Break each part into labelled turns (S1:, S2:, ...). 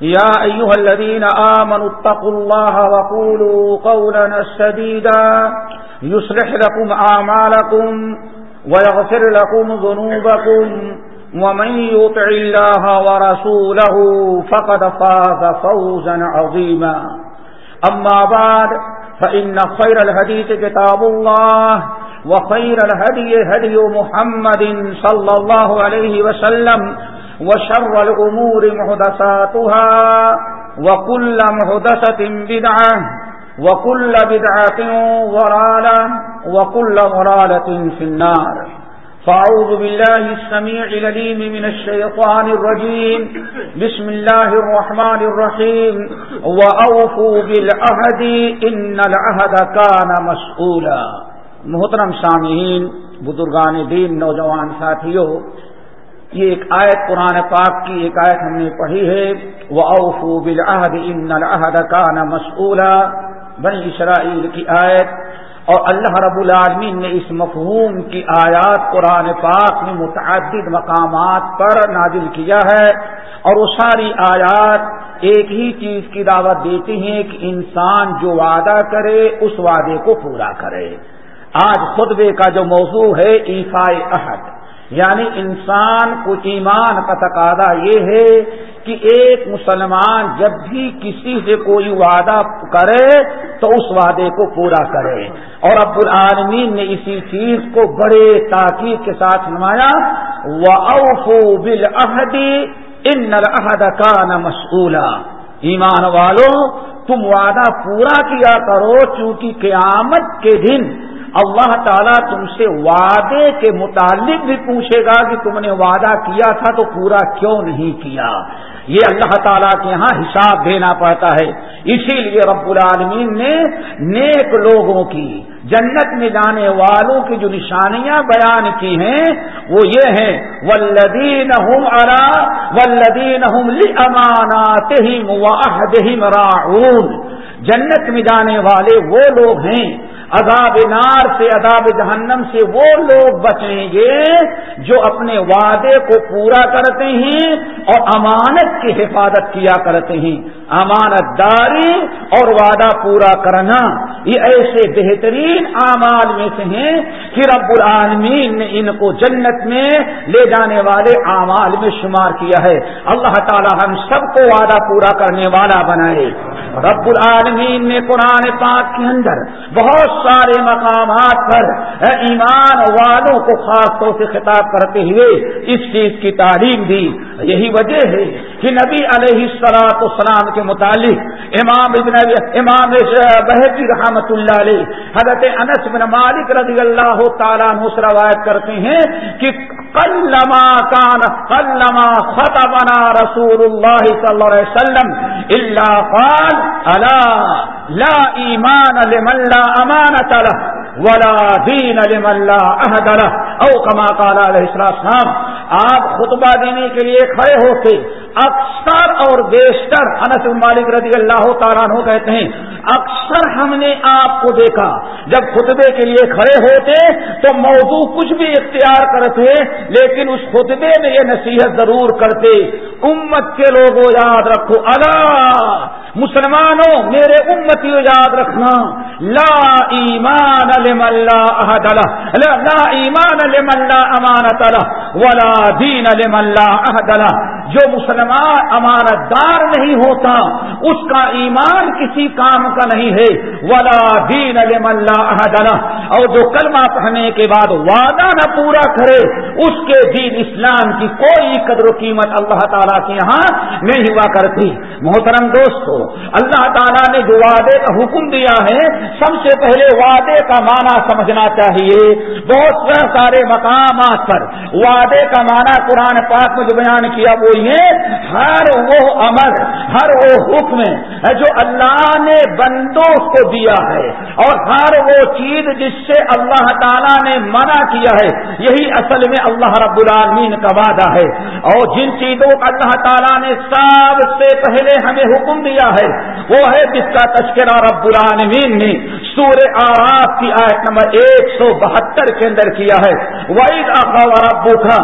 S1: يا أيها الذين آمنوا اتقوا الله وقولوا قولا سديدا يصلح لكم آمالكم ويغفر لكم ذنوبكم ومن يطع الله ورسوله فقد فاز فوزا عظيما. أما بعد، فإن خير الهديث كتاب الله وخير الهدي هدي محمد صلى الله عليه وسلم وشر الأمور محدثاتها وكل محدثة بدعة وكل بدعة ضرالة وكل ضرالة في النار. فأعوذ بالله السميع لليم من الشيطان الرجيم. بسم الله الرحمن الرحيم. وأوفوا بالعهد إن العهد كان مسؤولا. محترم سامعین، بزرگان دین، نوجوان ساتھیوں یہ ایک آیت قرآن پاک کی ایک آیت ہم نے پڑھی ہے۔ وہ اوفو بالعہد ان العہد کان مسئولہ بنی اسرائیل کی آیت۔ اور اللہ رب العالمین نے اس مفہوم کی آیات قرآن پاک میں متعدد مقامات پر نازل کیا ہے۔ اور وہ ساری آیات ایک ہی چیز کی دعوت دیتی ہیں کہ انسان جو وعدہ کرے، اس وعدے کو پورا کرے۔ آج خطبے کا جو موضوع ہے ایفائے عہد۔ یعنی انسان کو ایمان کا تقاضا یہ ہے کہ ایک مسلمان جب بھی کسی سے کوئی وعدہ کرے تو اس وعدے کو پورا کرے۔ اور اب العالمین نے اسی چیز کو بڑے تاکید کے ساتھ نمایا اوفو بل عہدی ان عہد کا ایمان والوں تم وعدہ پورا کیا کرو چونکہ قیامت کے دن اللہ تعالیٰ تم سے وعدے کے متعلق بھی پوچھے گا کہ تم نے وعدہ کیا تھا تو پورا کیوں نہیں کیا؟ یہ اللہ تعالیٰ کے یہاں حساب دینا پڑتا ہے۔ اسی لیے رب العالمین نے نیک لوگوں کی، جنت میں جانے والوں کی جو نشانیاں بیان کی ہیں، وہ یہ ہیں ولدین ہم ارا ولدین ہم امانات راعون۔ جنت میں جانے والے وہ لوگ ہیں عذاب نار سے عذاب جہنم سے وہ لوگ بچیں گے جو اپنے وعدے کو پورا کرتے ہیں اور امانت کی حفاظت کیا کرتے ہیں۔ امانت داری اور وعدہ پورا کرنا، یہ ایسے بہترین اعمال میں سے ہیں کہ رب العالمین نے ان کو جنت میں لے جانے والے اعمال میں شمار کیا ہے۔ اللہ تعالی ہم سب کو وعدہ پورا کرنے والا بنائے۔ رب العالمین نے قرآن پاک کے اندر بہت سارے مقامات پر ایمان والوں کو خاص طور سے خطاب کرتے ہوئے اس چیز کی تعلیم دی۔ یہی وجہ ہے کہ نبی علیہ السلاط السلام کے متعلق امام ابن امام بحبی رحمت اللہ علیہ، حضرت انس بن مالک رضی اللہ تعالیٰ روایت کرتے ہیں کہ کلما کان کلما خطبنا رسول اللہ صلی اللہ علیہ وسلم اللہ قال الا لا ایمان لمن لا امانت له، ولا دین لمن لا عهد له. او کما قال علیہ السلام آپ خطبہ دینے کے لیے کھڑے ہوتے اکثر اور بیشتر انس مالک رضی اللہ تعالیٰ عنہ کہتے ہیں، اکثر ہم نے آپ کو دیکھا، جب خطبے کے لیے کھڑے ہوتے تو موضوع کچھ بھی اختیار کرتے، لیکن اس خطبے میں یہ نصیحت ضرور کرتے، امت کے لوگوں یاد رکھو، اللہ مسلمانوں، میرے امتی یاد رکھنا۔ لا ایمان لمن لا عہد له لا ایمان لمن لا امانت ولا دین لمن لا عہد له جو مسلمان امانت دار نہیں ہوتا، اس کا ایمان کسی کام کا نہیں ہے۔ ولا دین لمن لا عہد له اور جو کلمہ پڑھنے کے بعد وعدہ نہ پورا کرے، اس کے دین اسلام کی کوئی قدر و قیمت اللہ تعالیٰ کے یہاں نہیں ہوا کرتی۔ محترم دوستو اللہ تعالیٰ نے جو وعدے کا حکم دیا ہے، سب سے پہلے وعدے کا معنی سمجھنا چاہیے۔ بہت سارے مقامات پر وعدے کا معنی قرآن پاک میں جو بیان کیا وہ یہ، ہر وہ عمل، ہر وہ حکم جو اللہ نے بندوں کو دیا ہے۔ اور ہر وہ چیز جس سے اللہ تعالیٰ نے منع کیا ہے، یہی اصل میں اللہ رب العالمین کا وعدہ ہے۔ اور جن چیزوں کا اللہ تعالیٰ نے سب سے پہلے ہمیں حکم دیا ہے ہے۔ وہ ہے جس کا تذکرہ رب العالمین نے سور آراف کی آیت نمبر ایک سو بہتر کے اندر کیا ہے۔ وعید ربو تھا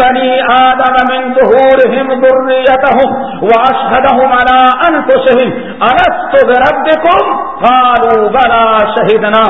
S1: بنی آدم من ظهورهم ذريتهم واشهدهم على انفسهم الست بربكم؟ قالوا بلا شهدنا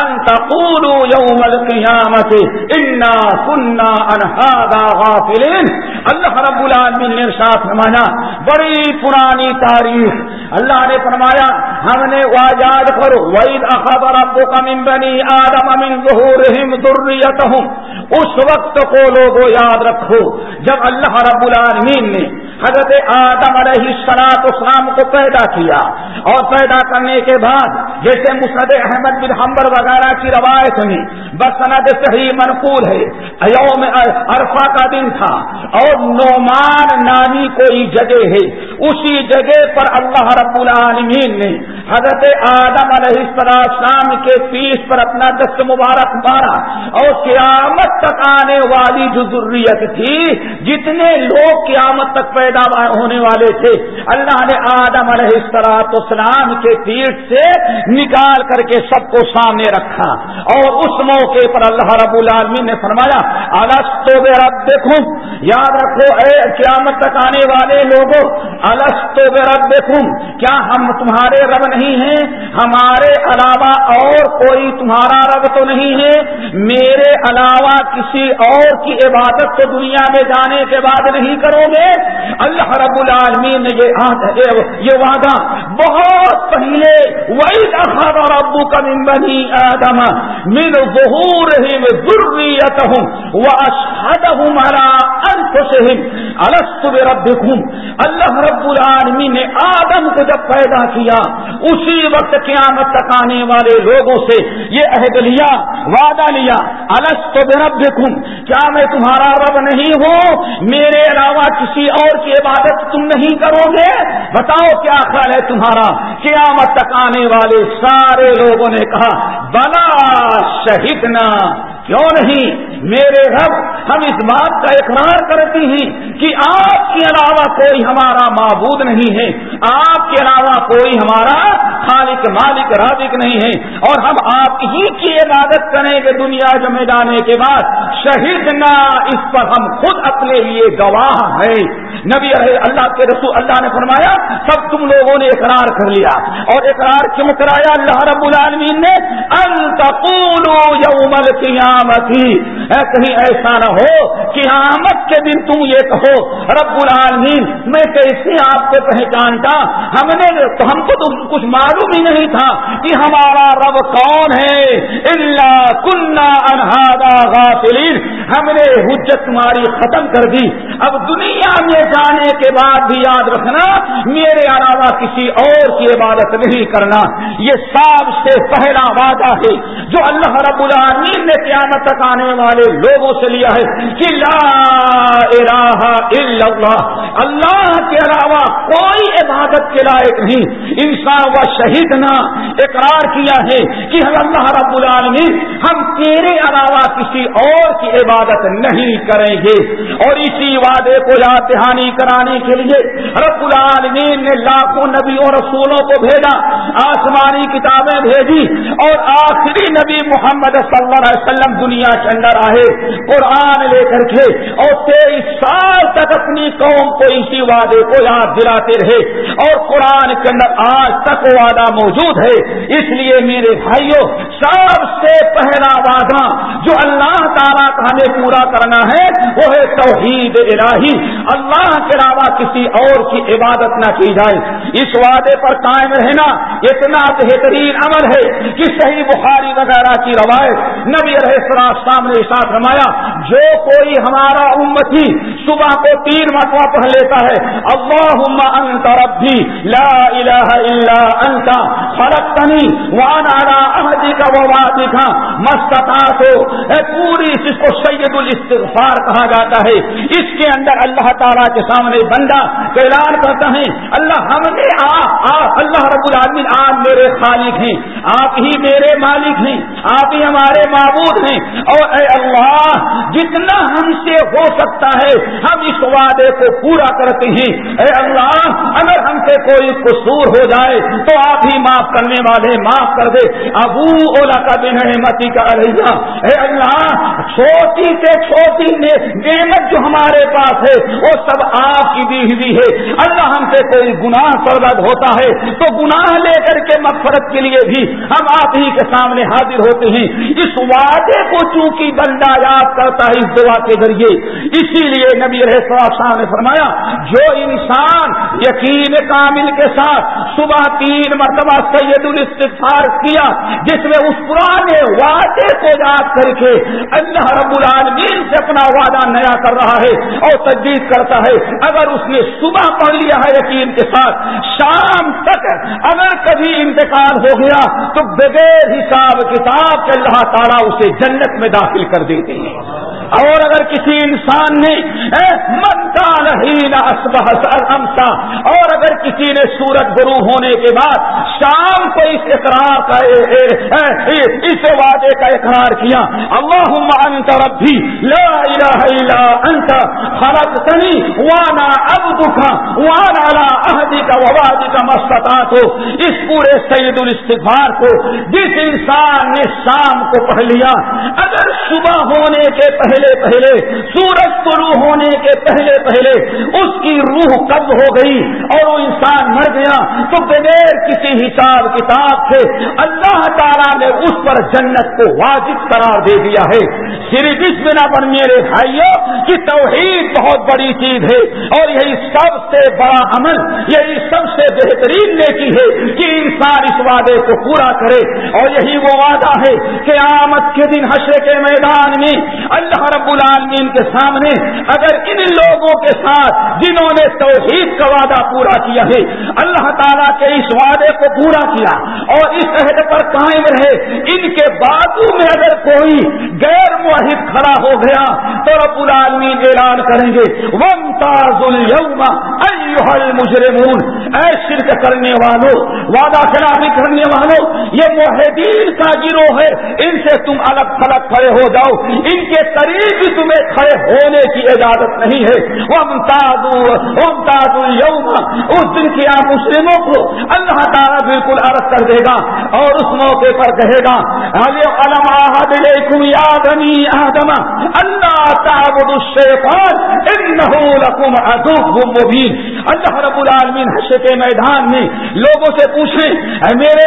S1: ان تقولوا يوم القيامه انا كنا عن هذا غافلين۔ اللہ رب العالمین نے ارشاد فرمایا، بڑی پرانی تاریخ اللہ نے فرمایا، ہم نے واجاد کرو وعید اخبر ابو کا ممبنی آدم من ظہورہم ذریتہم اس وقت کو لوگوں یاد رکھو، جب اللہ رب العالمین نے حضرت آدم علیہ السلاط اسلام کو پیدا کیا اور پیدا کرنے کے بعد جیسے مسد احمد بن حمبر وغیرہ کی روایت میں بسند صحیح منقول ہے۔ یوم عرفہ کا دن تھا اور نعمان نامی کوئی جگہ ہے۔ اسی جگہ پر اللہ رب العالمین نے حضرت آدم علیہ السلام کے پیس پر اپنا دست مبارک مارا اور قیامت تک آنے والی جو ضروریت تھی، جتنے لوگ قیامت تک پیدا ہونے والے تھے۔ اللہ نے آدم علیہ السلام کے پیٹ سے نکال کر کے سب کو سامنے رکھا۔ اور اس موقع پر اللہ رب العالمین نے فرمایا الس تو رب دیکھوں یاد رکھو، اے قیامت تک آنے والے لوگوں الس تو رب دیکھوں کیا ہم تمہارے رب نہیں نہیں ہے ہمارے علاوہ اور کوئی تمہارا رب تو نہیں ہے؟ میرے علاوہ کسی اور کی عبادت تو دنیا میں جانے کے بعد نہیں کرو گے؟ اللہ رب العالمین نے یہ وعدہ بہت پہلے وہی ربو کا من بنی آدم من ظہور ضروریت ہوں وہ اشد ہوں مارا الست رب اللہ رب العالمین نے آدم کو جب پیدا کیا، اسی وقت قیامت تک آنے والے لوگوں سے یہ عہد لیا، وعدہ لیا الس تو کیا میں تمہارا رب نہیں ہوں؟ میرے علاوہ کسی اور کی عبادت تم نہیں کرو گے؟ بتاؤ کیا خیال ہے تمہارا؟ قیامت تک آنے والے سارے لوگوں نے کہا، بلا شہیدنا کیوں نہیں؟ میرے رب ہم اس بات کا اقرار کرتی ہیں کہ آپ کے علاوہ کوئی ہمارا معبود نہیں ہے۔ آپ کے علاوہ کوئی ہمارا خالق، مالک رابق نہیں ہے۔ اور ہم آپ ہی کی عبادت کریں گے دنیا جمے جانے کے بعد۔ شہید نہ اس پر ہم خود اپنے لیے گواہ ہیں۔ نبی اللہ کے رسول اللہ نے فرمایا، سب تم لوگوں نے اقرار کر لیا۔ اور اقرار کیوں کرایا؟ اللہ رب العالمین نے یوم القیامت۔ ہی کہیں ایسا نہ ہو قیامت کے دن تم یہ کہو، رب العالمین، میں کیسے آپ کو پہچانتا؟ ہم نے ہم کو تو کچھ معلوم ہی نہیں تھا کہ ہمارا رب کون ہے۔ اللہ کنہ انہادا غافلین ہم نے حجت تمہاری ختم کر دی۔ اب دنیا میں جانے کے بعد بھی یاد رکھنا، میرے علاوہ کسی اور کی عبادت نہیں کرنا۔ یہ سب سے پہلا وعدہ ہے جو اللہ رب العالمین نے قیامت تک آنے والے لوگوں سے لیا ہے۔ کہ لا الہ الا اللہ اللہ کے علاوہ کوئی عبادت کے لائق نہیں۔ انسان و شہید نہ اقرار کیا ہے کہ اللہ رب العالمین ہم تیرے علاوہ کسی اور کی عبادت نہیں کریں گے۔ اور اسی وعدے کو یاد دہانی کرانے کے لیے رب العالمین نے لاکھوں نبیوں رسولوں کو بھیجا، آسمانی کتابیں بھیجی اور آخری نبی محمد صلی اللہ علیہ وسلم دنیا کے اندر آئے۔ قرآن لے کر کے اور تیئیس سال تک اپنی قوم کو اسی وعدے کو یاد دلاتے رہے اور قرآن کے اندر آج تک وعدہ موجود ہے۔ اس لیے میرے بھائیوں سب سے پہلا وعدہ جو اللہ تعالیٰ کا ہمیں پورا کرنا ہے، وہ ہے توحید الہی۔ اللہ کے علاوہ کسی اور کی عبادت نہ کی جائے۔ اس وعدے پر قائم رہنا اتنا بہترین عمل ہے کہ صحیح بخاری وغیرہ کی روایت نبی السلام سامنے ساتھ رمایا جو کوئی ہمارا امتی صبح کو تین مرتبہ پڑھ لیتا ہے اللہ انت ربی لا الہ الا انت خلقتنی وانا على احدی کا ووادی کا مستطاعت پوری جس کو سید الاستغفار کہا جاتا ہے اس کے اندر اللہ تعالیٰ کے سامنے بندہ اعلان کرتا ہے اللہ ہم نے آ, آ اللہ رب العالمین، آپ میرے خالق ہیں، آپ ہی میرے مالک ہیں، آپ ہی ہمارے معبود ہیں۔ اور اے اللہ، جتنا ہم سے ہو سکتا ہے، ہم اس وعدے کو پورا کرتے ہیں۔ اے اللہ، اگر ہم سے کوئی قصور ہو جائے، تو آپ ہی معاف کرنے والے، معاف کر دے۔ ابو اولا کا بن متی کا علیہ۔ اے اللہ، چھوٹی سے چھوٹی نعمت جو ہمارے پاس ہے، وہ سب آپ کی دی ہوئی ہے۔ اللہ ہم سے کوئی گناہ سرد ہوتا ہے تو گناہ لے کر کے مفرت کے لیے بھی ہم آپ ہی کے سامنے حاضر ہوتے ہیں۔ اس وعدے کو چونکہ بندہ یاد کرتا ہے اس دعا کے ذریعے، اسی لیے نبی رہ نے فرمایا، جو انسان یقین کامل کے ساتھ صبح تین مرتبہ سید الاستفار کیا، جس میں اس پرانے وعدے کو یاد کر کے اللہ رب العالمین سے اپنا وعدہ نیا کر رہا ہے اور تجدید کرتا ہے، اگر اس نے صبح پڑھ لیا ہے یقین کے ساتھ، شام تک اگر کبھی انتقال ہو گیا تو بغیر حساب کتاب کے اللہ تعالیٰ اسے جنت میں داخل کر دیتے ہیں۔ اور اگر کسی انسان نے منتا نہیں امسا، اور اگر کسی نے سورج گرو ہونے کے بعد شام کو اس اقرار کا اس وعدے کا اقرار کیا اللہ انت ربی، لا الہ الا انت، خلقتنی، وانا عبدک، وانا لا اہدی کا ووادی کا مستطاعت اس پورے سید الاستغفار کو، جس انسان نے شام کو پڑھ لیا، اگر صبح ہونے کے پہلے پہلے سورج شروع ہونے کے پہلے پہلے، اس کی روح قبض ہو گئی اور وہ انسان گیا تو بغیر کسی حساب کتاب سے اللہ تعالیٰ نے اس پر جنت کو واجب قرار دے دیا ہے۔ صرف اس بنا پر میرے بھائیوں کی توحید بہت بڑی چیز ہے اور یہی سب سے بڑا عمل، یہی سب سے بہترین نیکی ہے کہ انسان اس وعدے کو پورا کرے۔ اور یہی وہ وعدہ ہے کہ آمد کے دن حشر کے میدان میں اللہ رب العالمین کے سامنے اگر ان لوگوں کے ساتھ جنہوں نے توحید کا وعدہ پورا کیا ہے اللہ تعالیٰ کے اس وعدے کو پورا کیا اور اس عہد پر قائم رہے۔ ان کے بازو میں اگر کوئی غیر معاہد کھڑا ہو گیا تو رب العالمین اعلان کریں گے ون تاز المجرمون۔ اے شرک کرنے والوں وعدہ خلافی کرنے والوں یہ معاہدین کا گروہ ہے۔ ان سے تم الگ تھلگ کھڑے ہو جاؤ۔ ان کے قریب تمہیں کھڑے ہونے کی اجازت نہیں ہے۔ وہ امتاز یوم اس دن کی مسلموں کو اللہ تعالیٰ بالکل عرض کر دے گا اور اس موقع پر کہے گا آدم اللہ تعبد الشیطان انہو لکم عدو مبین۔ اللہ رب العالمین حشر کے میدان میں لوگوں سے پوچھیں میرے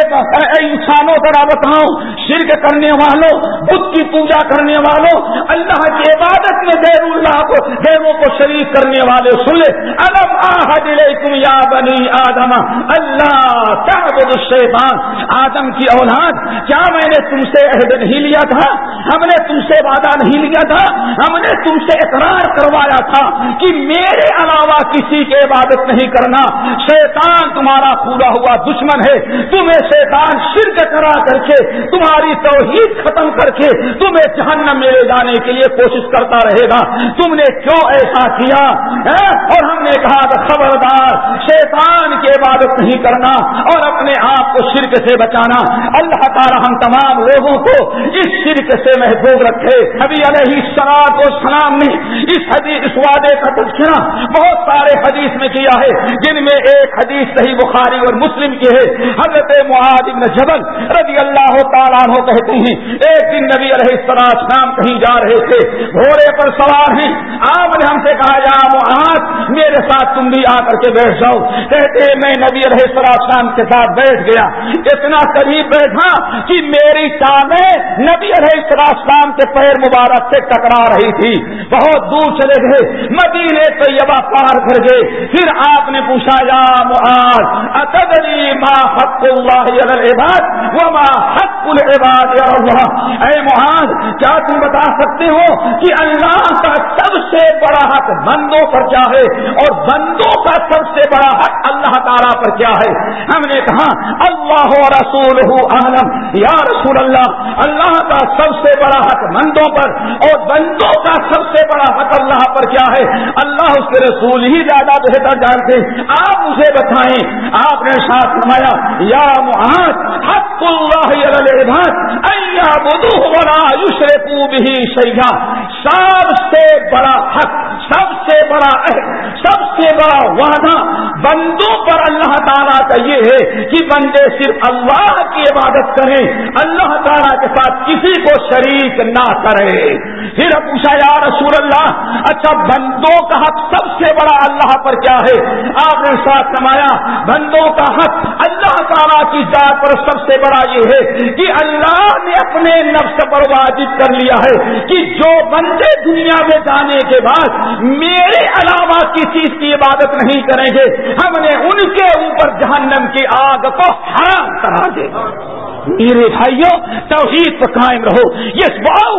S1: انسانوں ذرا بتاؤں، شرک کرنے والوں بدھ کی پوجا کرنے والوں، اللہ کی عبادت میں دیر اللہ کو دیروں کو شریک کرنے والے سن لے الم آحد یا بنی آدم، اللہ تعبد الشیطان، آدم کی اولاد، کیا میں نے تم سے عہد نہیں لیا تھا؟ ہم نے تم سے وعدہ نہیں لیا تھا؟ ہم نے تم سے اقرار کروایا تھا کہ میرے علاوہ کسی کے عبادت نہیں کرنا۔ شیطان تمہارا پورا ہوا دشمن ہے۔ تمہیں شیطان شرک کرا کر کے، تمہاری توحید ختم کر کے تمہیں جہنم میں لے جانے کے لیے کوشش کرتا رہے گا۔ تم نے کیوں ایسا کیا؟ ہاں؟ اور ہم نے کہا کہ خبردار، شیطان انسان کی عبادت نہیں کرنا اور اپنے آپ کو شرک سے بچانا، اللہ تعالی ہم تمام لوگوں کو اس شرک سے محفوظ رکھے۔ ابھی علیہ سلاد و سلام نے اس حدیث، اس وعدے کا تذکرہ بہت سارے حدیث میں
S2: کیا ہے، جن میں ایک حدیث صحیح بخاری اور مسلم کی ہے۔ حضرت معاذ ابن جبل رضی اللہ تعالیٰ عنہ کہتے ہیں، ایک دن نبی علیہ السلام نام کہیں جا رہے تھے، گھوڑے پر سوار ہیں۔ آپ نے ہم سے کہا جا معاذ، میرے ساتھ تم بھی آ کر کے بیٹھ جاؤ۔ کہتے میں نبی علیہ السلام کے ساتھ بیٹھ گیا۔ اتنا قریب بیٹھا کہ میری چادیں نبی علیہ السلام کے پیر مبارک سے ٹکرا رہی تھی۔ بہت دور چلے گئے، مدینے طیبہ پار کر گئے۔ پھر آپ نے پوچھا، یا معاذ، اتدری ما حق اللہ علی العباد وما حق العباد یا اللہ؟ اے معاذ، کیا تم بتا سکتے ہو کہ اللہ کا سب سے بڑا حق بندوں پر کیا ہے اور بندوں کا سب سے بڑا حق اللہ اللہ تعالیٰ پر کیا ہے؟ ہم نے کہا، اللہ رسول عالم یا رسول اللہ اللہ کا سب سے بڑا حق بندوں پر اور بندوں کا سب سے بڑا حق اللہ پر کیا ہے؟ اللہ اس کے رسول ہی زیادہ بہتر جانتے۔ آپ اسے بتائیں، آپ نے ساتھ نمایا یا محاذ حق اللہ بدو بھی شیخا سب سے بڑا حق، سب سے بڑا عہد، سب سے بڑا وعدہ بندوں پر اللہ تعالیٰ کا یہ ہے کہ بندے صرف اللہ کی عبادت کریں، اللہ تعالیٰ کے ساتھ کسی کو شریک نہ کرے پھر پوچھا، یا رسول اللہ اچھا بندوں کا حق سب سے بڑا اللہ پر کیا ہے؟ آپ نے ساتھ سمایا بندوں کا حق اللہ تعالیٰ کی ذات پر سب سے بڑا یہ ہے کہ اللہ نے اپنے نفس پر واجب کر لیا ہے کہ جو بندے دنیا میں جانے کے بعد میرے علاوہ کسی کی عبادت نہیں کریں گے، ہم نے ان کے اوپر جہنم کی آگ کو حرام کرا دے میرے بھائیوں توحید پر قائم رہو۔ یس باؤ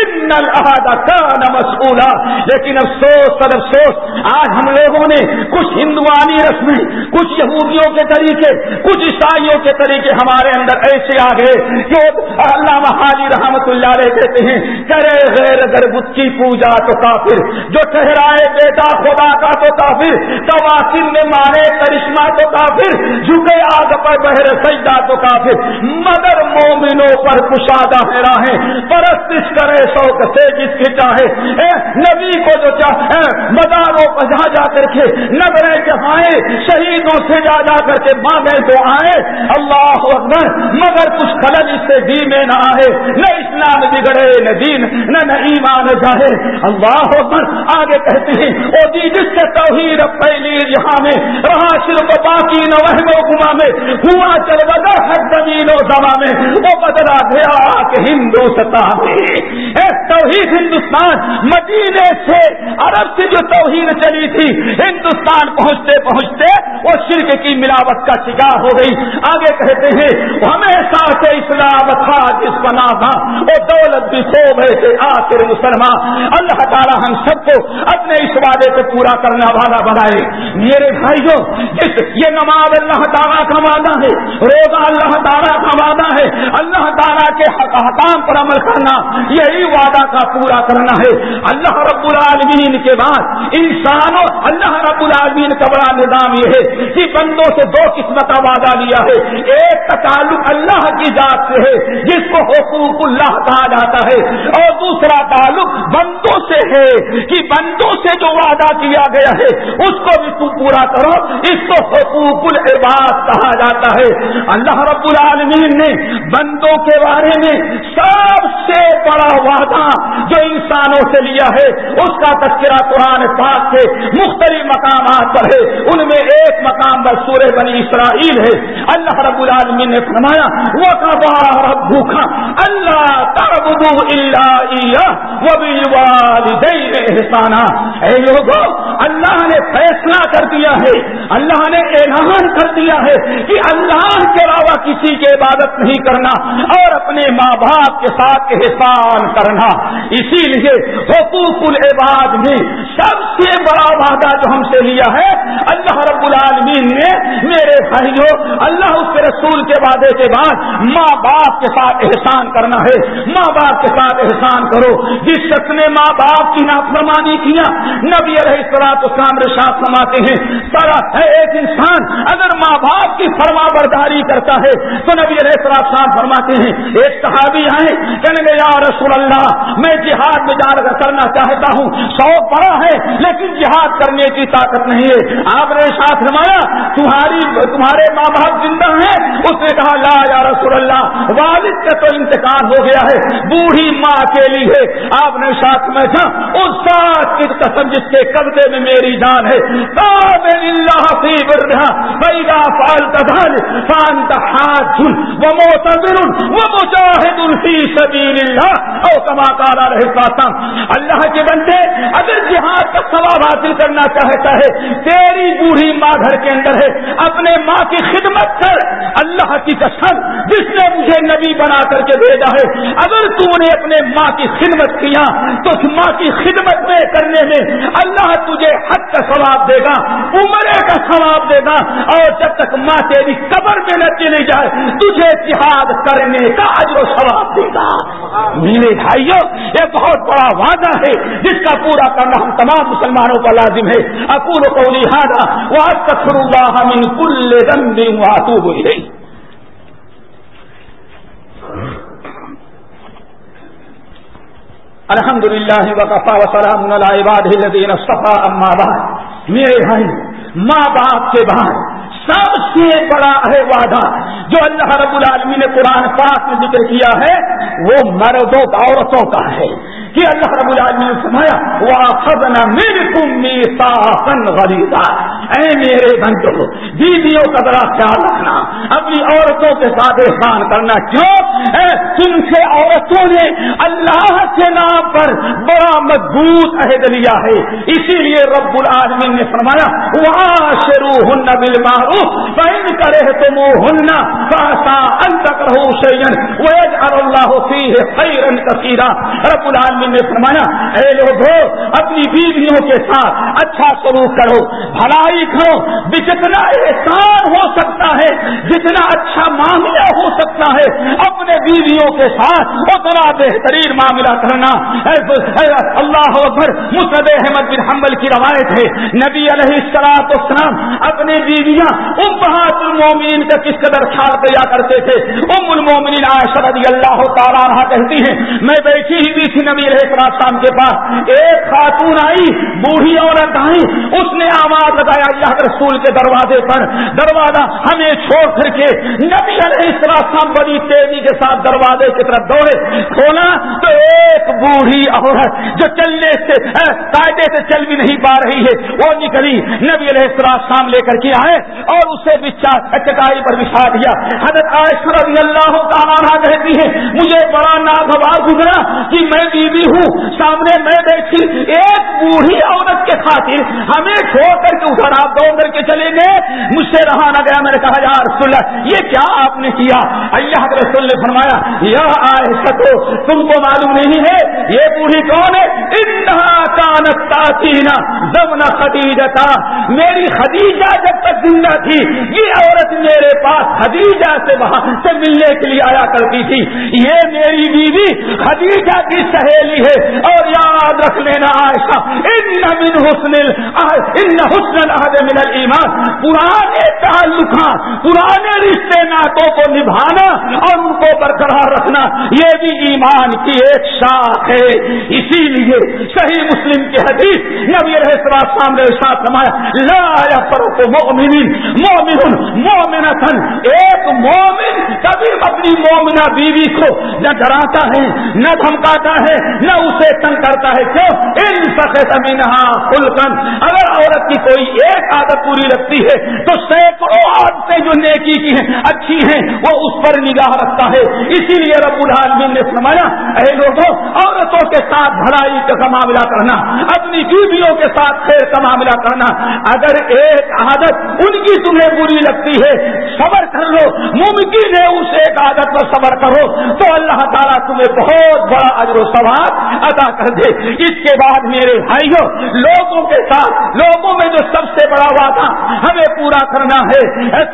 S2: ان الحادہ کا مسئولہ لیکن افسوس سر افسوس، آج ہم لوگوں نے کچھ ہندوانی رسمیں، کچھ یہودیوں کے طریقے، کچھ عیسائیوں کے طریقے ہمارے اندر ایسے آ گئے جو اللہ حالی رحمت اللہ علیہ کہتے ہیں، کرے غیر اگر بت کی پوجا تو کافر، جو ٹھہرائے بیٹا خدا کا تو کافر تواسن میں مارے کرشمہ تو کافر، جھکے آگ پر بہر سجدہ تو کافر کافر مگر مومنوں پر کشادہ ہے۔ راہیں پرستش کرے شوق سے جس کی چاہے۔ اے نبی کو جو چاہے مداروں پر جا جا کر کے، نظریں چاہیں شہیدوں سے جا جا کر کے مانگے تو آئے اللہ اکبر، مگر کچھ خلل اس سے دی میں نہ آئے۔ نہ اسلام بگڑے، نہ دین، نہ نہ ایمان جائے اللہ اکبر، آگے کہتے ہیں، او دی جس سے توحید پہلی یہاں میں، رہا صرف باقی نہ وہ گما میں، ہوا چل بدا زمین و زما میں وہ بدلا گیا کہ ہندو ستا میں۔ توحید ہندوستان، مدینے سے عرب سے جو توحید چلی تھی، ہندوستان پہنچتے پہنچتے شرک کی ملاوٹ کا شکار ہو گئی۔ آگے کہتے ہیں، ہمیشہ سے اسلام تھا جس بنا تھا۔ وہ دولت بھی سو گئے تھے آخر مسلمان۔ اللہ تعالیٰ ہم سب کو اپنے اس وعدے کو پورا کرنے والا بنائے۔ میرے بھائیوں یہ نماز اللہ تعالیٰ کا وعدہ ہے۔ روزہ اللہ تعالیٰ کا وعدہ ہے۔ اللہ تعالیٰ کے حکام پر عمل کرنا، یہی وعدہ کا پورا کرنا ہے۔ اللہ رب العالمین کے بعد انسانوں، اللہ رب العالمین کا بڑا نظام یہ ہے کہ بندوں سے دو قسم کا وعدہ لیا ہے۔ ایک کا تعلق اللہ کی ذات سے ہے، جس کو حقوق اللہ کہا جاتا ہے۔ اور دوسرا تعلق بندوں سے ہے کہ بندوں سے جو وعدہ کیا گیا ہے، اس کو بھی تم پورا کرو۔ اس کو حقوق العباد کہا جاتا ہے۔ اللہ رب العالمین نے بندوں کے بارے میں سب سے بڑا وعدہ جو انسانوں سے لیا ہے، اس کا تذکرہ قرآن پاک کے مختلف مقامات پر ہے۔ ان میں ایک مقام پر سورہ بنی اسرائیل ہے۔ اللہ رب العالمین نے فرمایا وہ کا رب بھوکھا اللہ تربدو اللہ وہ احسانہ اے لوگوں اللہ نے فیصلہ کر دیا ہے، اللہ نے اعلان کر دیا ہے کہ اللہ کے علاوہ کسی کی عبادت نہیں کرنا اور اپنے ماں باپ کے ساتھ احسان کرنا۔ اسی لیے حقوق العباد میں سب سے بڑا وعدہ جو ہم سے لیا ہے، اللہ رب العالمین نے میرے بھائیوں، اللہ اس کے رسول کے وعدے کے بعد ماں باپ کے ساتھ احسان کرنا ہے۔ ماں باپ کے ساتھ احسان کرو۔ جس شخص نے ماں باپ کی نافرمانی کیا، نبی علیہ السلاط اسلام رشاد سماتے ہیں سارا ہے ایک انسان اگر ماں باپ کی فرما برداری کرتا ہے تو نبی علیہ السلام فرماتے ہیں، ایک صحابی آئے، کہنے لگے، یا رسول اللہ، میں جہاد میں جان کر کرنا چاہتا ہوں۔ شوق بڑا ہے، لیکن جہاد کرنے کی طاقت نہیں ہے۔ آپ نے ساتھ نمایا تمہاری تمہارے ماں باپ زندہ ہیں۔ اس نے کہا، لا یا رسول اللہ، والد کا تو انتقال ہو گیا ہے، بوڑھی ماں اکیلی ہے۔ آپ نے ساتھ میں تھا اس ساتھ کی قسم جس کے قبضے میں میری جان ہے۔ اللہ فانت حاج ومعتبر ومجاہد فی سبیل اللہ او کما قال رہے قاسم اللہ کے بندے، اگر جہاد کا ثواب حاصل کرنا چاہتا ہے تیری بوڑھی ماں گھر کے اندر ہے، اپنے ماں کی خدمت کر، اللہ کی قسم، جس نے مجھے نبی بنا کر کے بھیجا ہے، اگر تو نے اپنے ماں کی خدمت کیا، تو اس ماں کی خدمت میں کرنے میں اللہ تجھے حق کا ثواب دے گا۔ عمرے کا ثواب دے گا اور جب تک ماں تیری قبر میں نہ چلی جائے تجھے جہاد کرنے کا اجر و ثواب دے گا۔ میرے بھائیوں یہ بہت بڑا وعدہ ہے جس کا پورا کرنا ہم تمام مسلمانوں کا لازم ہے۔ اکول کو لہٰذا وہ تخر اللہ من کل رنگ ہوئی رہی الحمد للہ وقفا وسلام الدین صفا اما بعد۔ میرے بھائی ماں باپ کے بعد سب سے بڑا ہے وعدہ جو اللہ رب العالمین نے قرآن پاک میں ذکر کیا ہے، وہ مردوں کا، عورتوں کا ہے۔ کہ اللہ رب العالمین نے سمایا وہ میرے تم غریبا اے میرے بندو، بیویوں کا ذرا خیال رکھنا، اپنی عورتوں کے ساتھ احسان کرنا کیوں؟ تم سے عورتوں نے اللہ کے نام پر بڑا مضبوط عہد لیا ہے۔ اسی لیے رب العالمین نے فرمایا وہاں شروع ہن بل مارو بہن کرے تم ہننا فاسا انتک رہو سین ویج اللہ فیہ خیرن کثیرا رب العالمین نے فرمایا، اے لوگوں اپنی بیویوں کے ساتھ اچھا سلوک کرو، بھلائی کرو جتنا احسان ہو سکتا ہے، جتنا اچھا معاملہ ہو سکتا ہے، اپنے بیویوں کے ساتھ اتنا بہترین معاملہ کرنا۔ اللہ اکبر مسد احمد بن حمل کی روایت ہے، نبی علیہ السلاط اسلام اپنے بیویاں ام بہاد المومنین کا کس قدر خیال کیا کرتے تھے؟ ام المومنین عائشہ رضی اللہ تعالیٰ رہا کہتی ہیں، میں بیٹھی ہی بھی تھی نبی علیہ السلام کے پاس ایک خاتون آئی، بوڑھی عورت آئی، اس نے آواز لگایا اللہ رسول کے دروازے پر، دروازہ ہمیں چھوڑ کر کے نبی علیہ السلام بڑی تیزی کے ساتھ دروازے کی طرف دوڑے۔ کھولا تو ایک بوڑھی عورت جو چلنے سے قاعدے سے چل بھی نہیں پا رہی ہے، وہ نکلی، نبی علیہ السلام لے کر کے آئے اور اسے چٹائی پر بچھا دیا۔ حضرت عائشہ رضی اللہ تعالیٰ کہتی ہے۔ مجھے بڑا ناگوار گزرا کہ میں بیوی ہوں۔ سامنے میں بیٹھی ایک بوڑھی عورت کے خاطر ہمیں چھوڑ کر کے ادھر آپ دوڑ کر کے چلے گئے۔ مجھ سے رہا نہ گیا۔ میں نے کہا، یا رسول اللہ، یہ کیا آپ نے کیا؟ اللہ کے رسول نے فرمایا یہ آئے سکو تم کو معلوم نہیں ہے، یہ بوڑھی کون ہے؟ زمنا خدیجہ میری خدیجہ جب تک زندہ تھی، یہ عورت میرے پاس خدیجہ سے وہاں سے ملنے کے لیے آیا کرتی تھی۔ یہ میری بیوی خدیجہ کی سہیلی ہے۔ اور یاد رکھ لینا عائشہ، ان من حسن ان حسن من الایمان۔ پرانے تعلقات پرانے رشتے ناطوں کو نبھانا اور ان کو برقرار رکھنا، یہ بھی ایمان کی ایک شاخ ہے۔ اسی لیے صحیح مسلم کی حدیث نبی رہے سامنے ساتھ سمایا لا پر مومن مومن مومنتن ایک مومن کبھی اپنی مومنا بیوی کو نہ ڈراتا ہے، نہ دھمکاتا ہے، نہ اسے تنگ کرتا ہے۔ کیوں؟ ان سخت اگر عورت کی کوئی ایک عادت پوری لگتی ہے، تو سینکڑوں عادتیں جو نیکی کی ہیں، اچھی ہیں، وہ اس پر نگاہ رکھتا ہے۔ اسی لیے رب العالمین نے فرمایا، اے لوگوں، عورتوں کے ساتھ بھلائی کا معاملہ کرنا، اپنی بیویوں کے ساتھ خیر کا معاملہ کرنا۔ اگر ایک عادت ان کی تمہیں بری لگتی ہے، صبر کر لو۔ ممکن ہے اس ایک عادت پر صبر کرو تو اللہ تعالیٰ تمہیں بہت بڑا اجر و ثواب ادا کر دے۔ اس کے بعد میرے بھائیوں، لوگوں کے ساتھ، لوگوں میں جو سب سے بڑا وعدہ ہمیں پورا کرنا ہے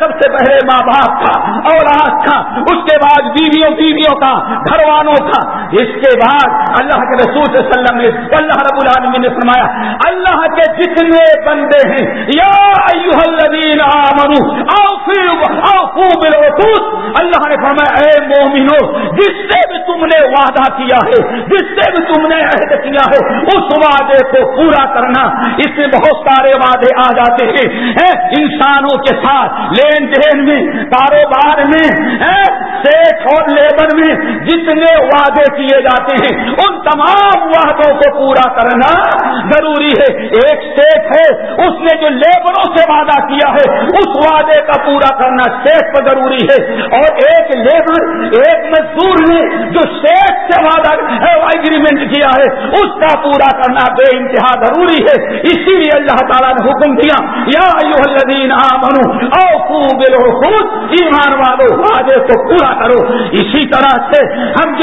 S2: سب سے پہلے ماں باپ کا اور آج کا، اس کے بعد بیویوں بیویوں کا گھر والوں کا۔ اس کے بعد اللہ کے رسول صلی اللہ علیہ وسلم نے، اللہ رب العالمین نے فرمایا، اللہ کے جتنے بندے ہیں، یا الذین آمنو اللہ نے فرمایا، اے مومنو جس سے بھی تم نے وعدہ کیا ہے، جس سے بھی تم نے عہد کیا ہے، اس وعدے کو پورا کرنا۔ اس میں بہت سارے وعدے آ جاتے ہیں۔ انسانوں کے ساتھ لین دین میں، کاروبار میں سیٹ اور لیبر میں جتنے وعدے کیے جاتے ہیں، ان تمام وعدوں کو پورا کرنا ضروری ہے۔ ایک سیٹ ہے، اس نے جو لیبروں سے وعدہ کیا ہے، اس وعدے کا پورا کرنا سیٹ پر ضروری ہے۔ اور ایک لیبر ایک مزدور نے جو سیٹ سے وعدہ اگریمنٹ کیا ہے۔ اس کا پورا کرنا بے انتہا ضروری ہے۔ اسی لیے اللہ تعالیٰ نے حکم دیا یا ایمان والو، وعدے کو پورا کرو۔ اسی طرح سے ہم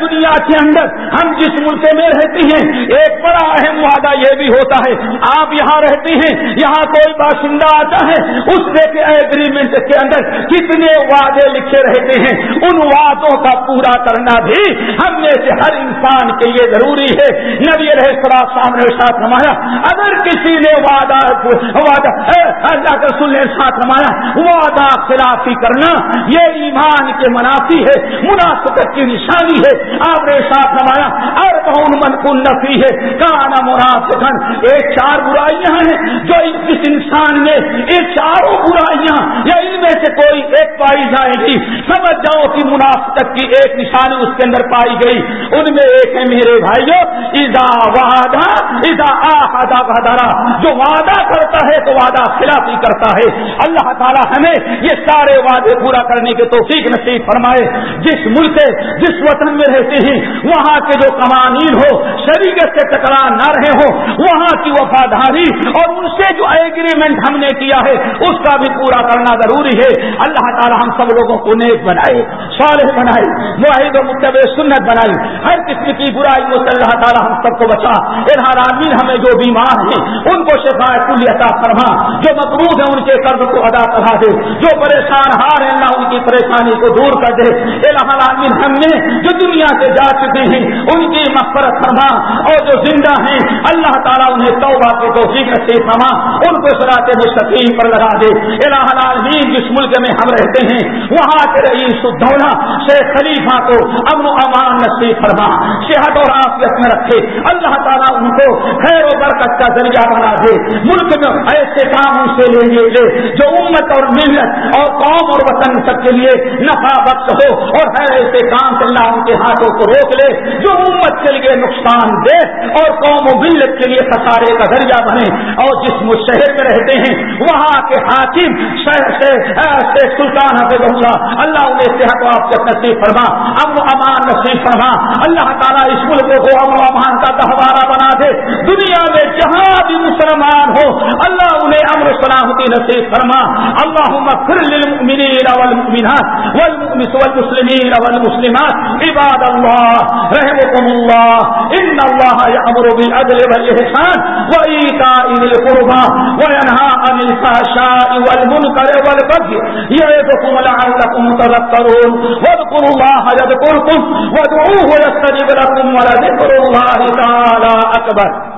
S2: دنیا کے اندر ہم جس ملک میں رہتی ہیں، ایک بڑا اہم وعدہ یہ بھی ہوتا ہے، آپ یہاں رہتی ہیں، یہاں کوئی باشندہ آتا ہے، اس کے ایگریمنٹ کے اندر کتنے وعدے لکھے رہتے ہیں، ان وعدوں کا پورا کرنا بھی ہم میں سے ہر انسان کے لیے ضروری ہے۔ نبی رہے سراب سامنے ساتھ نمایا اگر کسی نے وعدہ وعدہ اللہ کے سن ساتھ نمایا وعدہ خلافی کرنا یہ ایمان کے منافی ہے مناسبت کی نشانی ہے۔ آپ نے ساتھ نمایا اور من کن نفی ہے کانا منافقن ایک چار برائیاں ہیں جو اس انسان نے یہ چاروں برائیاں، یا ان میں سے کوئی ایک پائی جائے گی۔ سمجھ جاؤ کہ منافقت کی ایک نشانی اس کے اندر پائی گئی۔ ان میں ایک ہے میرے بھائیو ادا وعدہ ادا آدھا بہادارا جو وعدہ کرتا ہے تو وعدہ خلافی کرتا ہے۔ اللہ تعالیٰ ہمیں یہ سارے وعدے پورا کرنے کے توفیق نصیب فرمائے۔ جس ملک، جس وطن میں رہتے ہیں، وہاں کے جو قوانین ہو، شریعت سے ٹکرا نہ رہے ہو وہاں کی وفاداری اور ان سے جو ایگریمنٹ ہم نے کیا ہے، اس کا بھی پورا کرنا ضروری ہے۔ اللہ تعالیٰ ہم سب لوگوں کو نیک بنائے، صالح بنائے معاہد و متب سنت بنائی ہر قسم کی برائی میں سے اللہ تعالیٰ ہم سب کو بچا۔ ارحان عالمین ہمیں جو بیمار ہیں، ان کو شفایت کل عطا فرما۔ جو مقروض ہیں، ان کے قرض کو ادا کرا دے۔ جو پریشان ہار ہیں، اللہ ان کی پریشانی کو دور کر دے۔ الحال عالمین ہم نے جو دنیا سے جا چکے ہیں، ان کی مغفرت فرما۔ اور جو زندہ ہیں، اللہ تعالیٰ انہیں توبہ کے توفیق سے فرما ان کو سراط مستقیم پر لگا دے۔ الہ العالمین، جس ملک میں ہم رہتے ہیں، وہاں کے رئیس الدولہ، شیخ خلیفہ کو امن و امان نصیب فرما، صحت اور آفیت میں رکھے۔ اللہ تعالیٰ ان کو خیر و برکت کا ذریعہ بنا دے۔ ملک میں ایسے کام ان سے لے لے لے جو امت اور ملت اور قوم اور وطن سب کے لیے نفع بخش ہو اور ہے ایسے کام سے اللہ ان کے ہاتھوں کو روک لے، جو امت کے لیے نقصان دے اور قوم و ملت کے لیے خسارے کا ذریعہ بنے اور جس شہر میں رہتے ہیں، وہاں کے حاکم شہر سے سلطان حفظ اللہ اللہ انہیں صحت و آپ نصیب فرما امن و امان نصیب فرما۔ اللہ تعالیٰ اس ملک کو امن و امان کا گہوارہ بنا دے۔ دنیا میں جہاں بھی مسلمان ہو، اللہ انہیں امر سلامتی نصیب فرما۔ اللہ پھر للمؤمنین والمؤمنات والمسلمین والمسلمات۔ عباد اللہ رحمكم اللہ، ان اللہ یامر بالعدل والإحسان۔ والاحسان وایتاء ذی القربى وینهى عن الفحشاء والمنکر والبغي یعظکم لعلکم تذکرون واذکروا الله یذکرکم وادعوه يستجب لكم ولذكر الله تعالى أكبر